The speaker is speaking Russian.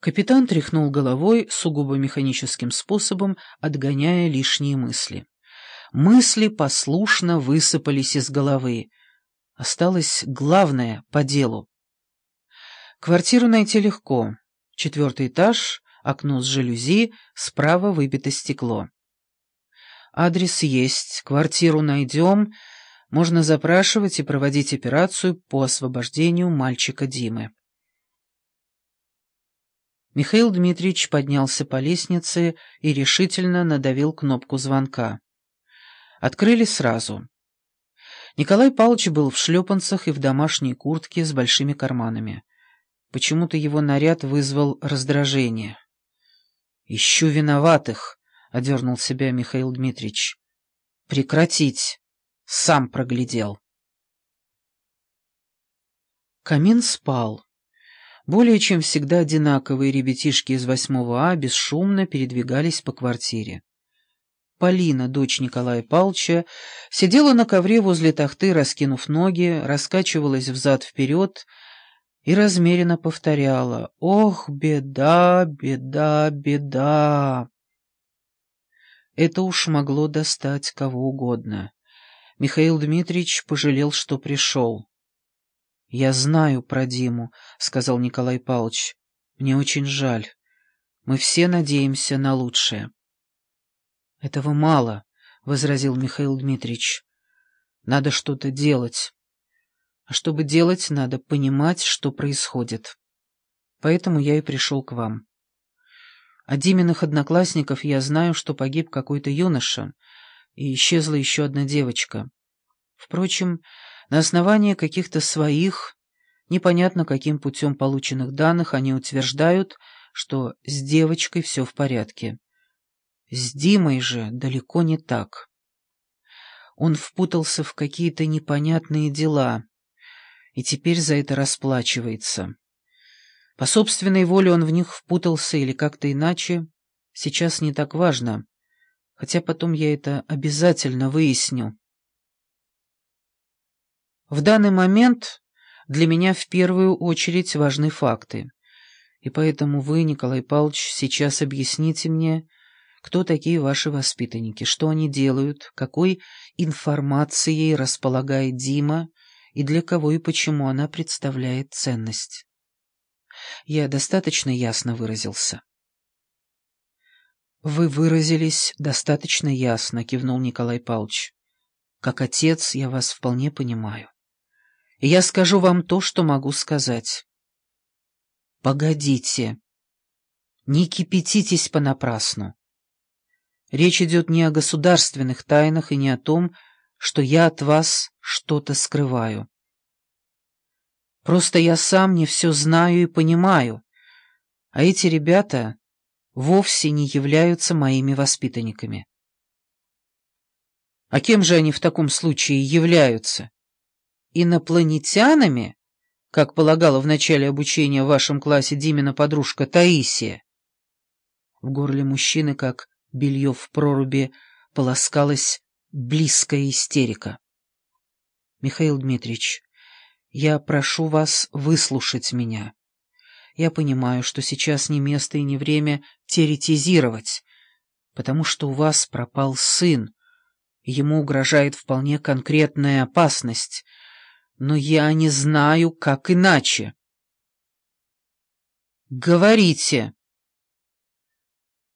Капитан тряхнул головой сугубо механическим способом, отгоняя лишние мысли. Мысли послушно высыпались из головы. Осталось главное по делу. Квартиру найти легко. Четвертый этаж, окно с жалюзи, справа выбито стекло. Адрес есть, квартиру найдем, можно запрашивать и проводить операцию по освобождению мальчика Димы. Михаил Дмитриевич поднялся по лестнице и решительно надавил кнопку звонка. Открыли сразу. Николай Павлович был в шлепанцах и в домашней куртке с большими карманами. Почему-то его наряд вызвал раздражение. «Ищу виноватых», — одернул себя Михаил Дмитриевич. «Прекратить. Сам проглядел». Камин спал. Более чем всегда одинаковые ребятишки из восьмого А бесшумно передвигались по квартире. Полина, дочь Николая Палча, сидела на ковре возле тахты, раскинув ноги, раскачивалась взад-вперед и размеренно повторяла «Ох, беда, беда, беда!» Это уж могло достать кого угодно. Михаил Дмитриевич пожалел, что пришел. «Я знаю про Диму», — сказал Николай Павлович. «Мне очень жаль. Мы все надеемся на лучшее». «Этого мало», — возразил Михаил Дмитриевич. «Надо что-то делать. А чтобы делать, надо понимать, что происходит. Поэтому я и пришел к вам. О Диминых одноклассников я знаю, что погиб какой-то юноша, и исчезла еще одна девочка. Впрочем, на основании каких-то своих, непонятно каким путем полученных данных, они утверждают, что с девочкой все в порядке. С Димой же далеко не так. Он впутался в какие-то непонятные дела, и теперь за это расплачивается. По собственной воле он в них впутался или как-то иначе, сейчас не так важно, хотя потом я это обязательно выясню. В данный момент для меня в первую очередь важны факты. И поэтому вы, Николай Павлович, сейчас объясните мне, кто такие ваши воспитанники, что они делают, какой информацией располагает Дима и для кого и почему она представляет ценность. Я достаточно ясно выразился. «Вы выразились достаточно ясно», — кивнул Николай Павлович. «Как отец я вас вполне понимаю я скажу вам то, что могу сказать. Погодите. Не кипятитесь понапрасну. Речь идет не о государственных тайнах и не о том, что я от вас что-то скрываю. Просто я сам не все знаю и понимаю, а эти ребята вовсе не являются моими воспитанниками. А кем же они в таком случае являются? Инопланетянами, как полагала в начале обучения в вашем классе Димина подружка Таисия. В горле мужчины, как белье в проруби, полоскалась близкая истерика. Михаил Дмитриевич, я прошу вас выслушать меня. Я понимаю, что сейчас не место и не время теоретизировать, потому что у вас пропал сын, ему угрожает вполне конкретная опасность — но я не знаю, как иначе. «Говорите!»